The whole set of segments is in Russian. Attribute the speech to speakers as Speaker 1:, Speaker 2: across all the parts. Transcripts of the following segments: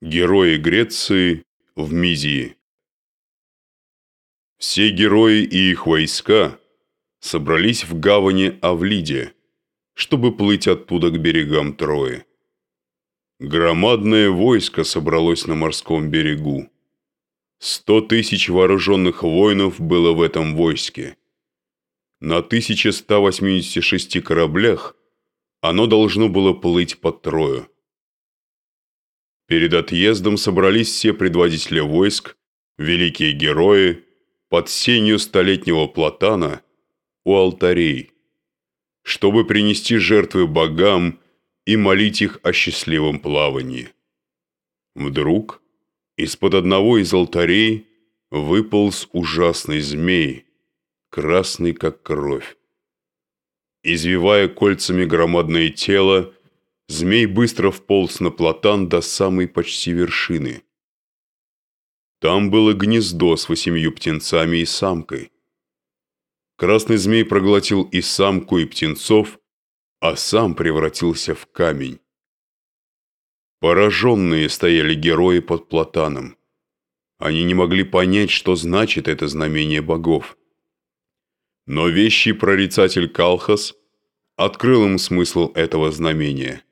Speaker 1: Герои Греции в Мизии Все герои и их войска собрались в гавани Авлиде, чтобы плыть оттуда к берегам Трои. Громадное войско собралось на морском берегу. Сто тысяч вооруженных воинов было в этом войске. На 1186 кораблях оно должно было плыть под Трою. Перед отъездом собрались все предводители войск, великие герои, под сенью столетнего платана у алтарей, чтобы принести жертвы богам и молить их о счастливом плавании. Вдруг из-под одного из алтарей выполз ужасный змей, красный как кровь. Извивая кольцами громадное тело, змей быстро вполз на платан до самой почти вершины. Там было гнездо с восемью птенцами и самкой. Красный змей проглотил и самку, и птенцов, а сам превратился в камень. Пораженные стояли герои под платаном. Они не могли понять, что значит это знамение богов. Но вещий прорицатель Калхас открыл им смысл этого знамения.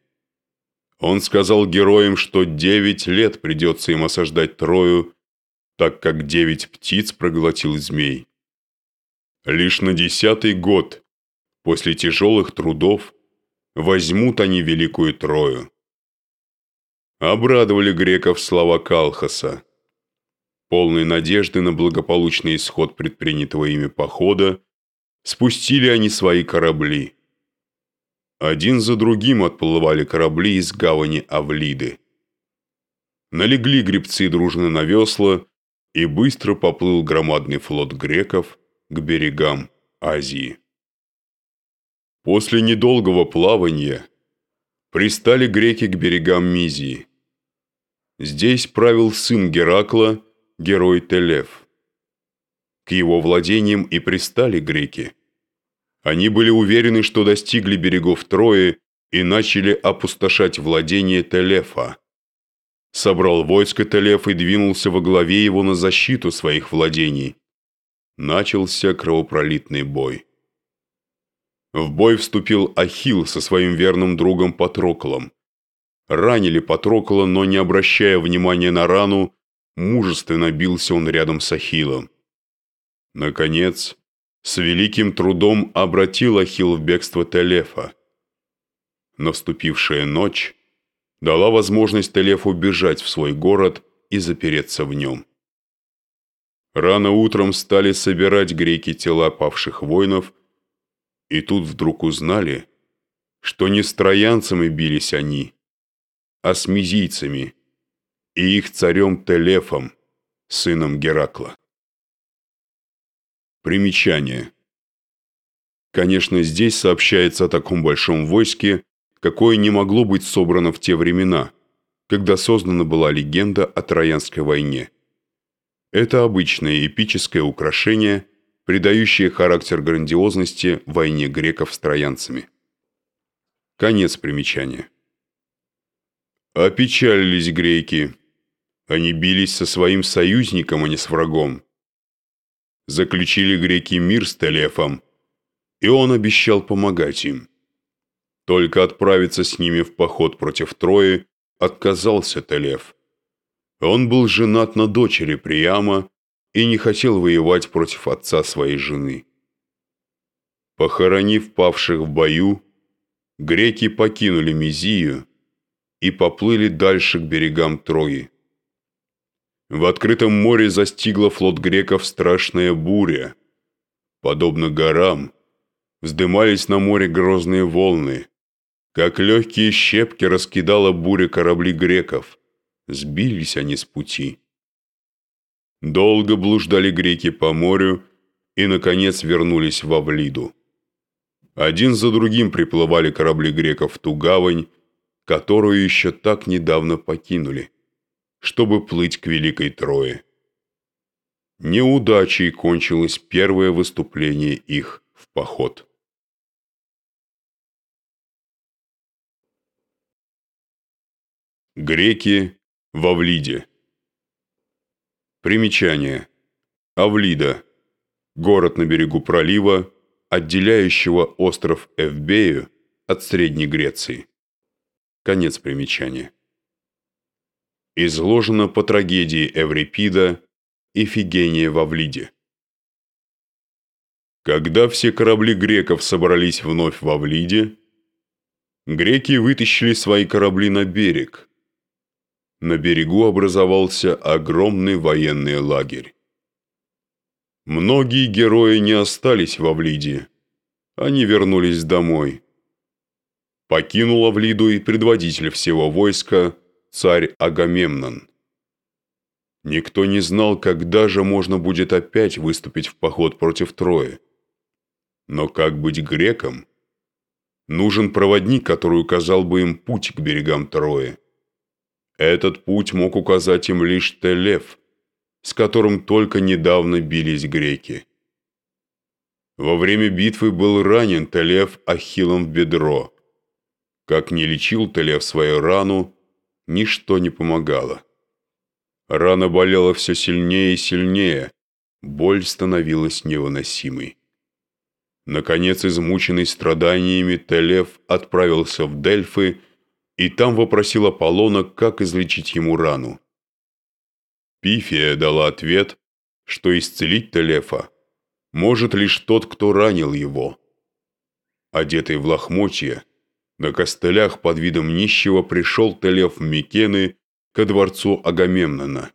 Speaker 1: Он сказал героям, что девять лет придется им осаждать Трою, так как девять птиц проглотил змей. Лишь на десятый год, после тяжелых трудов, возьмут они Великую Трою. Обрадовали греков слова Калхаса. Полной надежды на благополучный исход предпринятого ими похода, спустили они свои корабли. Один за другим отплывали корабли из гавани Авлиды. Налегли гребцы дружно на весла, и быстро поплыл громадный флот греков к берегам Азии. После недолгого плавания пристали греки к берегам Мизии. Здесь правил сын Геракла, герой Телев. К его владениям и пристали греки. Они были уверены, что достигли берегов Трои и начали опустошать владение Телефа. Собрал войско Телеф и двинулся во главе его на защиту своих владений. Начался кровопролитный бой. В бой вступил Ахилл со своим верным другом Патроклом. Ранили Патрокла, но не обращая внимания на рану, мужественно бился он рядом с Ахиллом. Наконец, с великим трудом обратил Ахилл в бегство Телефа. Наступившая ночь дала возможность Телефу бежать в свой город и запереться в нем. Рано утром стали собирать греки тела павших воинов, и тут вдруг узнали, что не с троянцами бились они, а с мизийцами и их царем Телефом, сыном Геракла. Примечание. Конечно, здесь сообщается о таком большом войске, какое не могло быть собрано в те времена, когда создана была легенда о Троянской войне. Это обычное эпическое украшение, придающее характер грандиозности войне греков с троянцами. Конец примечания. Опечалились греки. Они бились со своим союзником, а не с врагом заключили греки мир с Телефом, и он обещал помогать им. Только отправиться с ними в поход против Трои отказался Телеф. Он был женат на дочери Приама и не хотел воевать против отца своей жены. Похоронив павших в бою, греки покинули Мизию и поплыли дальше к берегам Трои. В открытом море застигла флот греков страшная буря. Подобно горам, вздымались на море грозные волны. Как легкие щепки раскидала буря корабли греков. Сбились они с пути. Долго блуждали греки по морю и, наконец, вернулись в Авлиду. Один за другим приплывали корабли греков в ту гавань, которую еще так недавно покинули чтобы плыть к Великой Трое. Неудачей кончилось первое выступление их в поход. Греки В Авлиде. Примечание. Авлида. Город на берегу пролива, отделяющего остров Эвбею от Средней Греции. Конец примечания. Изложено по трагедии Эврипида «Ифигения в Авлиде». Когда все корабли греков собрались вновь в Авлиде, греки вытащили свои корабли на берег. На берегу образовался огромный военный лагерь. Многие герои не остались в Авлиде. Они вернулись домой. Покинул Авлиду и предводитель всего войска, царь Агамемнон. Никто не знал, когда же можно будет опять выступить в поход против Трои. Но как быть грекам? Нужен проводник, который указал бы им путь к берегам Трои. Этот путь мог указать им лишь Телев, с которым только недавно бились греки. Во время битвы был ранен Телев Ахиллом в бедро. Как не лечил Телев свою рану, ничто не помогало. Рана болела все сильнее и сильнее, боль становилась невыносимой. Наконец, измученный страданиями, Телев отправился в Дельфы и там вопросил Аполлона, как излечить ему рану. Пифия дала ответ, что исцелить Телефа может лишь тот, кто ранил его. Одетый в лохмотья, на костылях под видом нищего пришел Телеф в Микены ко дворцу Агамемнона.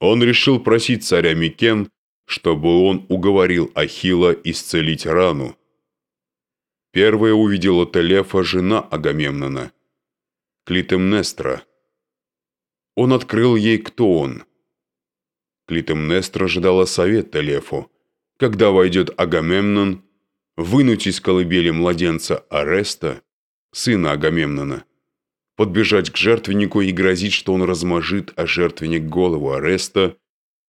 Speaker 1: Он решил просить царя Микен чтобы он уговорил Ахила исцелить рану. Первая увидела Телефа жена Агамемнона, Клитемнестра. Он открыл ей, кто он. Клитемнестра ожидала совет Телефу, когда войдет Агамемнон, вынуть из колыбели младенца Ареста, сына Агамемнона, подбежать к жертвеннику и грозить, что он размажит о жертвенник голову Ареста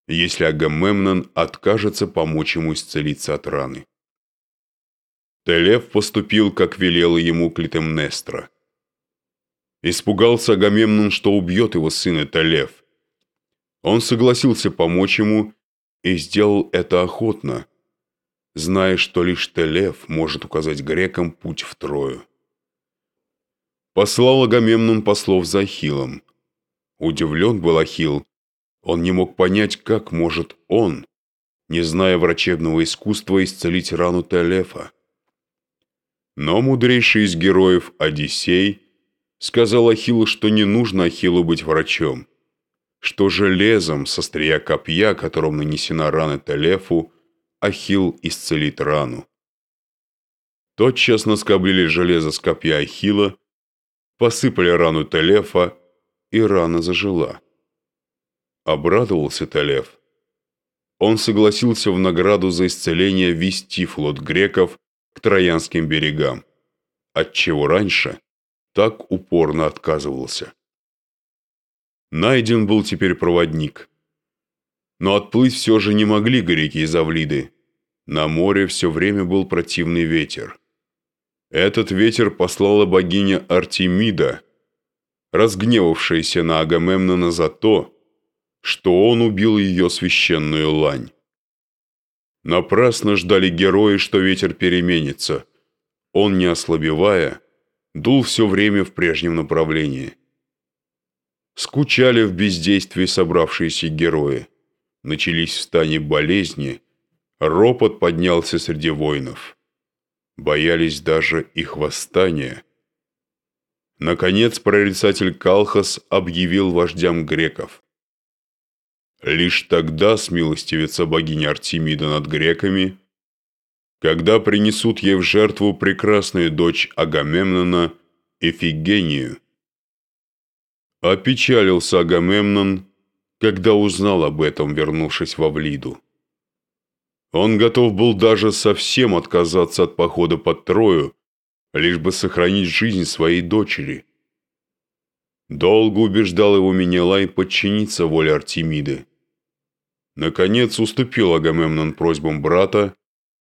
Speaker 1: если Агамемнон откажется помочь ему исцелиться от раны. Телев поступил, как велела ему Клитемнестра. Испугался Агамемнон, что убьет его сына Телев. Он согласился помочь ему и сделал это охотно, зная, что лишь Телев может указать грекам путь в Трою. Послал Агамемнон послов за Ахиллом. Удивлен был Ахилл, он не мог понять, как может он, не зная врачебного искусства, исцелить рану Телефа. Но мудрейший из героев Одиссей сказал Ахиллу, что не нужно Ахиллу быть врачом, что железом со копья, которым нанесена рана Телефу, Ахилл исцелит рану. Тотчас наскоблили железо с копья Ахилла, посыпали рану Телефа, и рана зажила. Обрадовался Талев. Он согласился в награду за исцеление вести флот греков к Троянским берегам, отчего раньше так упорно отказывался. Найден был теперь проводник. Но отплыть все же не могли греки из Авлиды. На море все время был противный ветер. Этот ветер послала богиня Артемида, разгневавшаяся на Агамемнона за то, что он убил ее священную лань. Напрасно ждали герои, что ветер переменится. Он, не ослабевая, дул все время в прежнем направлении. Скучали в бездействии собравшиеся герои. Начались в стане болезни, ропот поднялся среди воинов. Боялись даже их восстания. Наконец прорицатель Калхас объявил вождям греков. Лишь тогда смилостивится богиня Артемида над греками, когда принесут ей в жертву прекрасную дочь Агамемнона Эфигению. Опечалился Агамемнон, когда узнал об этом, вернувшись в Авлиду. Он готов был даже совсем отказаться от похода под Трою, лишь бы сохранить жизнь своей дочери. Долго убеждал его Менелай подчиниться воле Артемиды. Наконец уступил Агамемнон просьбам брата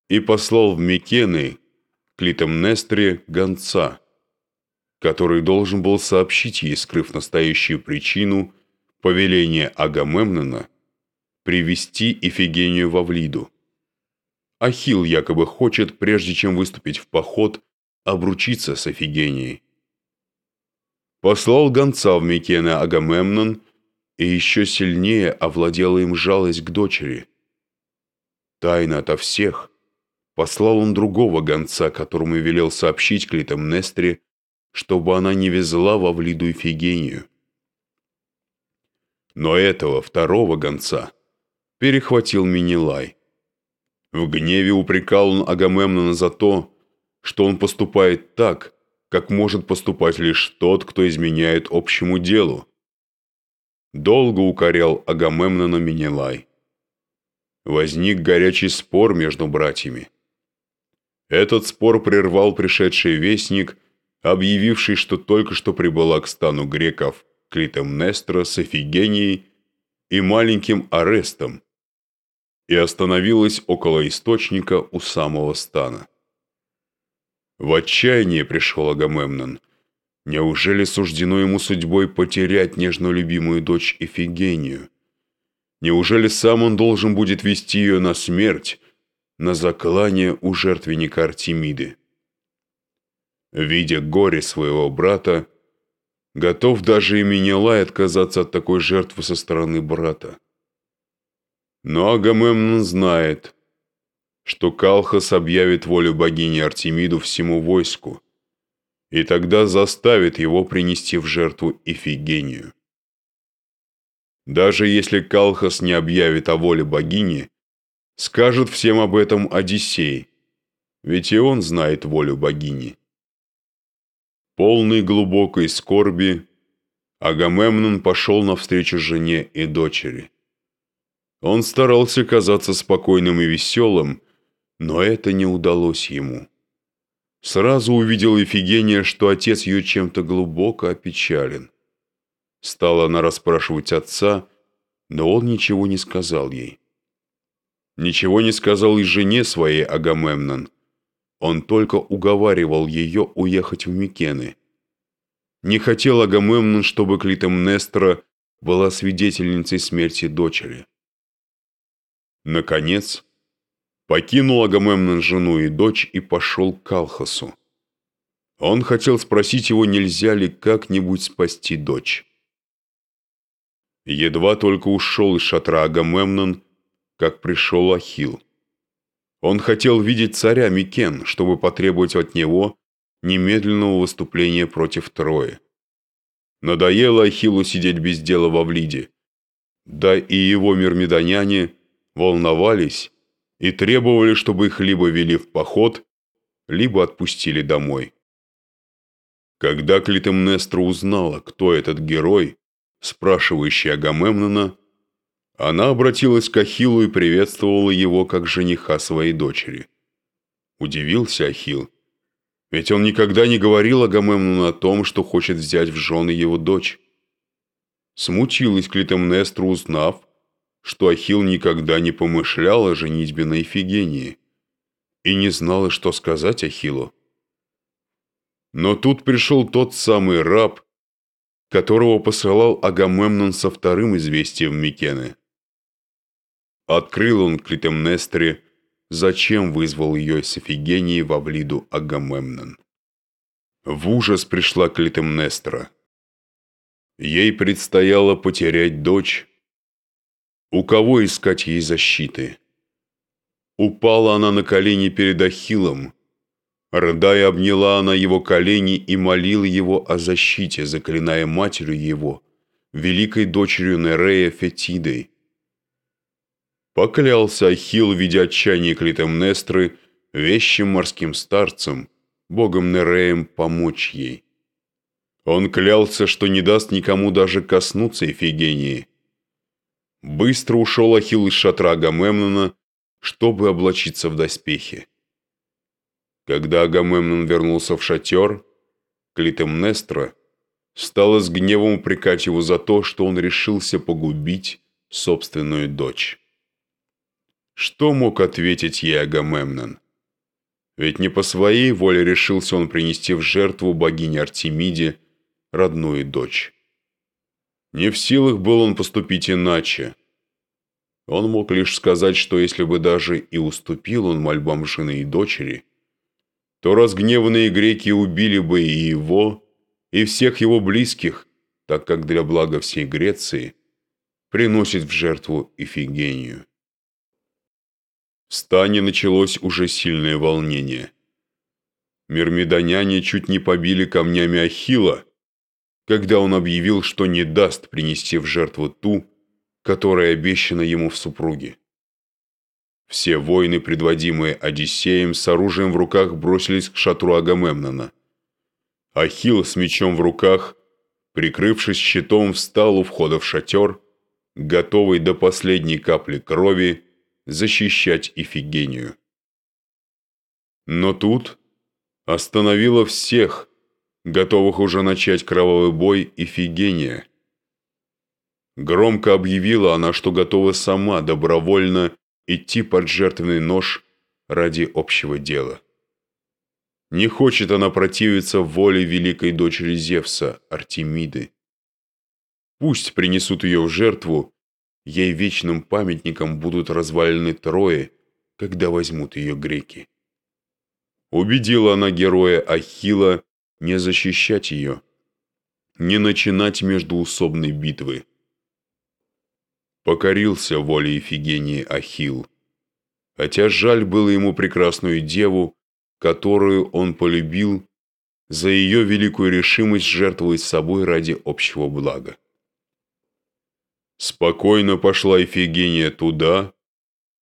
Speaker 1: и послал в Микены к Клитемнестре гонца. который должен был сообщить ей, скрыв настоящую причину, повеление Агамемнона привести Ифигению в Авлиду. Ахилл якобы хочет, прежде чем выступить в поход, обручиться с Ифигенией. Послал гонца в Микены Агамемнон, и еще сильнее овладела им жалость к дочери. Тайно ото всех послал он другого гонца, которому велел сообщить Клитемнестре, чтобы она не везла во Влиду Ифигению. Но этого второго гонца перехватил Минилай. В гневе упрекал он Агамемнона за то, что он поступает так, как может поступать лишь тот, кто изменяет общему делу. Долго укорял Агамемнона Минилай. Возник горячий спор между братьями. Этот спор прервал пришедший вестник, объявивший, что только что прибыла к стану греков Клитемнестра с Эфигенией и маленьким Арестом, и остановилась около источника у самого стана. В отчаяние пришел Агамемнон. Неужели суждено ему судьбой потерять нежно любимую дочь Эфигению? Неужели сам он должен будет вести ее на смерть, на заклание у жертвенника Артемиды? Видя горе своего брата, готов даже и Менелай отказаться от такой жертвы со стороны брата. Но Агамемнон знает, что Калхас объявит волю богини Артемиду всему войску, и тогда заставит его принести в жертву Ифигению. Даже если Калхас не объявит о воле богини, скажет всем об этом Одиссей, ведь и он знает волю богини. Полный глубокой скорби, Агамемнон пошел навстречу жене и дочери. Он старался казаться спокойным и веселым, но это не удалось ему. Сразу увидел Ефигения, что отец ее чем-то глубоко опечален. Стала она расспрашивать отца, но он ничего не сказал ей. Ничего не сказал и жене своей Агамемнон. Он только уговаривал ее уехать в Микены. Не хотел Агамемнон, чтобы Клитемнестра была свидетельницей смерти дочери. Наконец, покинул Агамемнон жену и дочь и пошел к Калхасу. Он хотел спросить его, нельзя ли как-нибудь спасти дочь. Едва только ушел из шатра Агамемнон, как пришел Ахил. Он хотел видеть царя Микен, чтобы потребовать от него немедленного выступления против Трои. Надоело Ахиллу сидеть без дела во Влиде. Да и его мирмидоняне – волновались и требовали, чтобы их либо вели в поход, либо отпустили домой. Когда Клитемнестра узнала, кто этот герой, спрашивающий Агамемнона, она обратилась к Ахиллу и приветствовала его как жениха своей дочери. Удивился Ахилл, ведь он никогда не говорил Агамемнону о том, что хочет взять в жены его дочь. Смутилась Клитемнестра, узнав, что Ахилл никогда не помышлял о женитьбе на Ифигении и не знала, что сказать Ахиллу. Но тут пришел тот самый раб, которого посылал Агамемнон со вторым известием Микены. Открыл он Клитемнестре, зачем вызвал ее из Ифигении во Влиду Агамемнон. В ужас пришла Клитемнестра. Ей предстояло потерять дочь, у кого искать ей защиты? Упала она на колени перед Ахиллом. Рыдая, обняла она его колени и молила его о защите, заклиная матерью его, великой дочерью Нерея Фетидой. Поклялся Ахилл, видя отчаяние Клитемнестры, вещим морским старцем, богом Нереем, помочь ей. Он клялся, что не даст никому даже коснуться Эфигении – Быстро ушел Ахилл из шатра Агамемнона, чтобы облачиться в доспехи. Когда Агамемнон вернулся в шатер, Клитемнестра стала с гневом упрекать его за то, что он решился погубить собственную дочь. Что мог ответить ей Агамемнон? Ведь не по своей воле решился он принести в жертву богине Артемиде родную дочь. Не в силах был он поступить иначе. Он мог лишь сказать, что если бы даже и уступил он мольбам жены и дочери, то разгневанные греки убили бы и его, и всех его близких, так как для блага всей Греции приносит в жертву Ифигению. В стане началось уже сильное волнение. Мирмидоняне чуть не побили камнями Ахила, когда он объявил, что не даст принести в жертву ту, которая обещана ему в супруге. Все воины, предводимые Одиссеем, с оружием в руках бросились к шатру Агамемнона. Ахилл с мечом в руках, прикрывшись щитом, встал у входа в шатер, готовый до последней капли крови защищать Ифигению. Но тут остановила всех, готовых уже начать кровавый бой, Ифигения. Громко объявила она, что готова сама добровольно идти под жертвенный нож ради общего дела. Не хочет она противиться воле великой дочери Зевса, Артемиды. Пусть принесут ее в жертву, ей вечным памятником будут развалены Трои, когда возьмут ее греки. Убедила она героя Ахила не защищать ее, не начинать междуусобной битвы. Покорился воле Ифигении Ахил, хотя жаль было ему прекрасную деву, которую он полюбил за ее великую решимость жертвовать собой ради общего блага. Спокойно пошла Ифигения туда,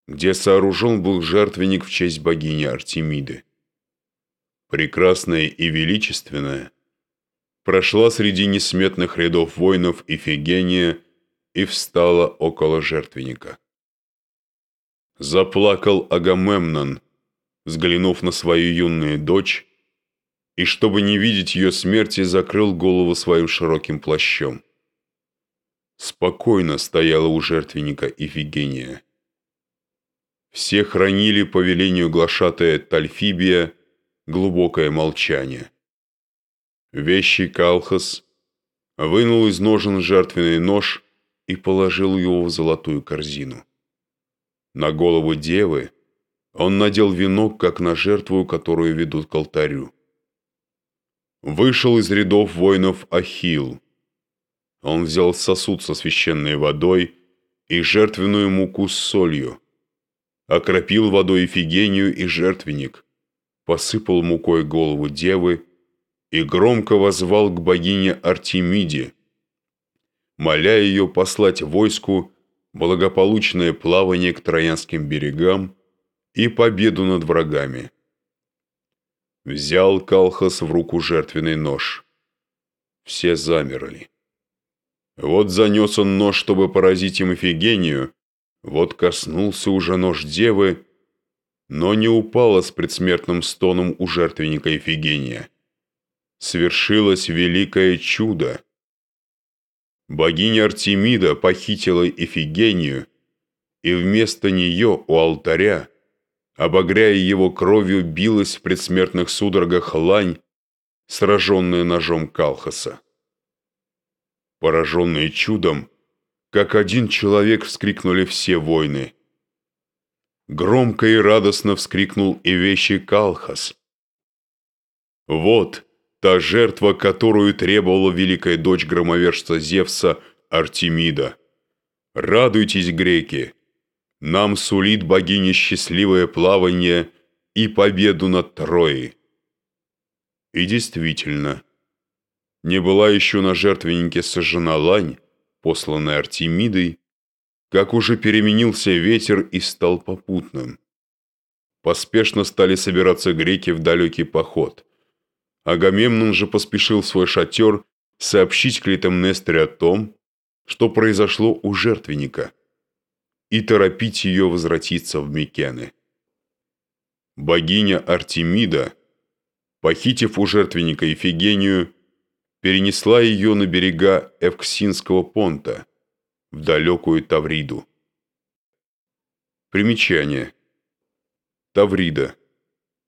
Speaker 1: где сооружен был жертвенник в честь богини Артемиды. Прекрасная и величественная, прошла среди несметных рядов воинов Ифигения и встала около жертвенника. Заплакал Агамемнон, взглянув на свою юную дочь, и, чтобы не видеть ее смерти, закрыл голову своим широким плащом спокойно стояла у жертвенника Ифигения. Все хранили по велению глашатая Тальфибия глубокое молчание. Вещий Калхас вынул из ножен жертвенный нож и положил его в золотую корзину. На голову девы он надел венок, как на жертву, которую ведут к алтарю. Вышел из рядов воинов Ахилл, он взял сосуд со священной водой и жертвенную муку с солью, окропил водой Ифигению и жертвенник, посыпал мукой голову девы и громко возвал к богине Артемиде, моля ее послать войску благополучное плавание к Троянским берегам и победу над врагами. Взял Калхас в руку жертвенный нож. Все замерли. Вот занес он нож, чтобы поразить им Эфигению, вот коснулся уже нож девы, но не упала с предсмертным стоном у жертвенника Эфигения. Свершилось великое чудо. Богиня Артемида похитила Эфигению, и вместо нее у алтаря, обогряя его кровью, билась в предсмертных судорогах лань, сраженная ножом Калхаса. Пораженные чудом, как один человек вскрикнули все воины. Громко и радостно вскрикнул и вещий Калхас. Вот та жертва, которую требовала великая дочь громовержца Зевса Артемида. Радуйтесь, греки! Нам сулит богиня счастливое плавание и победу над Троей. И действительно, не была еще на жертвеннике сожжена лань, посланная Артемидой, как уже переменился ветер и стал попутным. Поспешно стали собираться греки в далекий поход. Агамемнон же поспешил в свой шатер сообщить Клитемнестре о том, что произошло у жертвенника, и торопить ее возвратиться в Микены. Богиня Артемида, похитив у жертвенника Ифигению, перенесла ее на берега Эвксинского понта, в далекую Тавриду. Примечание. Таврида.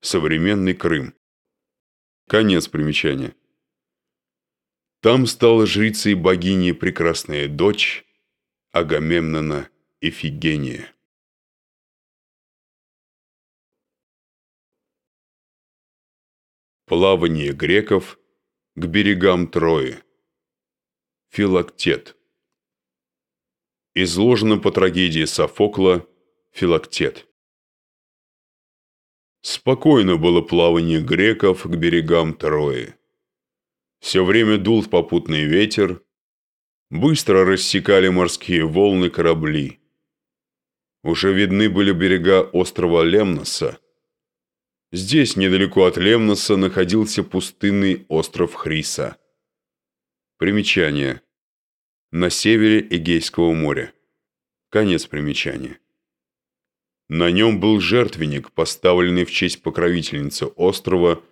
Speaker 1: современный Крым. Конец примечания. Там стала жрицей богини прекрасная дочь Агамемнона Эфигения. Плавание греков к берегам Трои. Филактет. Изложено по трагедии Софокла «Филактет». Спокойно было плавание греков к берегам Трои. Все время дул попутный ветер, быстро рассекали морские волны корабли. Уже видны были берега острова Лемноса. Здесь, недалеко от Лемноса, находился пустынный остров Хриса. Примечание. На севере Эгейского моря. Конец примечания. На нем был жертвенник, поставленный в честь покровительницы острова,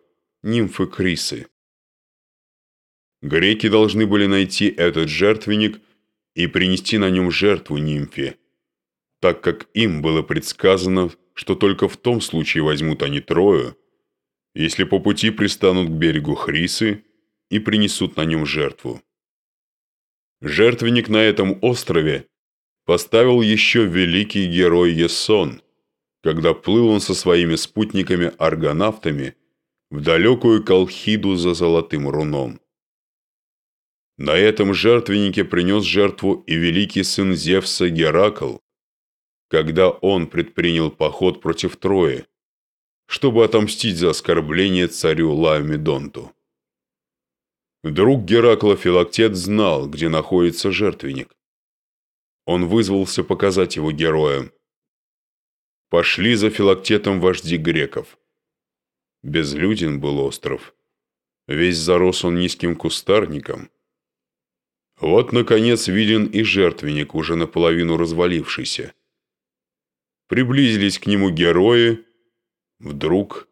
Speaker 1: нимфы Крисы. Греки должны были найти этот жертвенник и принести на нем жертву нимфе, так как им было предсказано, что только в том случае возьмут они Трою, если по пути пристанут к берегу Хрисы и принесут на нем жертву. Жертвенник на этом острове поставил еще великий герой Есон, когда плыл он со своими спутниками-аргонавтами в далекую Колхиду за золотым руном. На этом жертвеннике принес жертву и великий сын Зевса Геракл, когда он предпринял поход против Трои, чтобы отомстить за оскорбление царю Лаомедонту. Друг Геракла Филактет знал, где находится жертвенник. Он вызвался показать его героям. Пошли за Филактетом вожди греков. Безлюден был остров. Весь зарос он низким кустарником – вот, наконец, виден и жертвенник, уже наполовину развалившийся. Приблизились к нему герои. Вдруг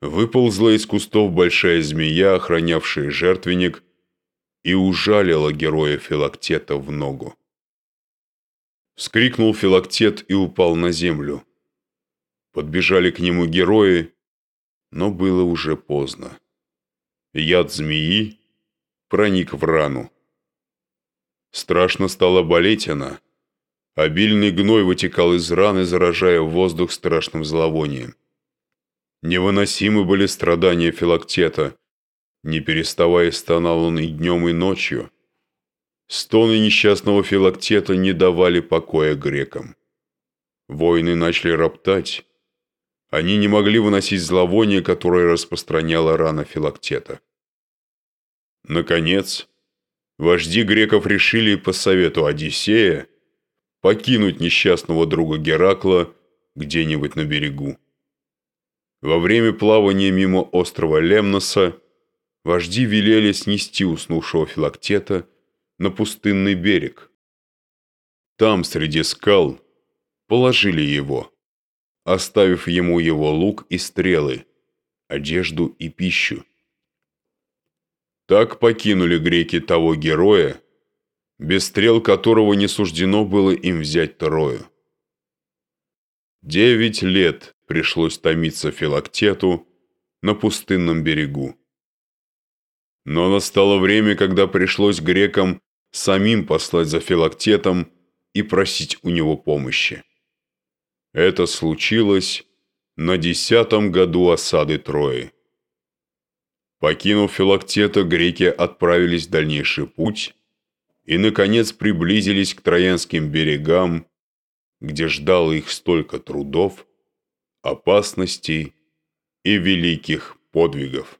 Speaker 1: выползла из кустов большая змея, охранявшая жертвенник, и ужалила героя Филактета в ногу. Вскрикнул Филактет и упал на землю. Подбежали к нему герои, но было уже поздно. Яд змеи проник в рану. Страшно стала болеть она. Обильный гной вытекал из раны, заражая воздух страшным зловонием. Невыносимы были страдания Филактета. Не переставая стонал он и днем, и ночью. Стоны несчастного Филактета не давали покоя грекам. Воины начали роптать. Они не могли выносить зловоние, которое распространяла рана Филактета. Наконец, вожди греков решили по совету Одиссея покинуть несчастного друга Геракла где-нибудь на берегу. Во время плавания мимо острова Лемноса вожди велели снести уснувшего Филактета на пустынный берег. Там, среди скал, положили его, оставив ему его лук и стрелы, одежду и пищу. Так покинули греки того героя, без стрел которого не суждено было им взять Трою. Девять лет пришлось томиться Филактету на пустынном берегу. Но настало время, когда пришлось грекам самим послать за Филактетом и просить у него помощи. Это случилось на десятом году осады Трои. Покинув Филактета, греки отправились в дальнейший путь и, наконец, приблизились к Троянским берегам, где ждало их столько трудов, опасностей и великих подвигов.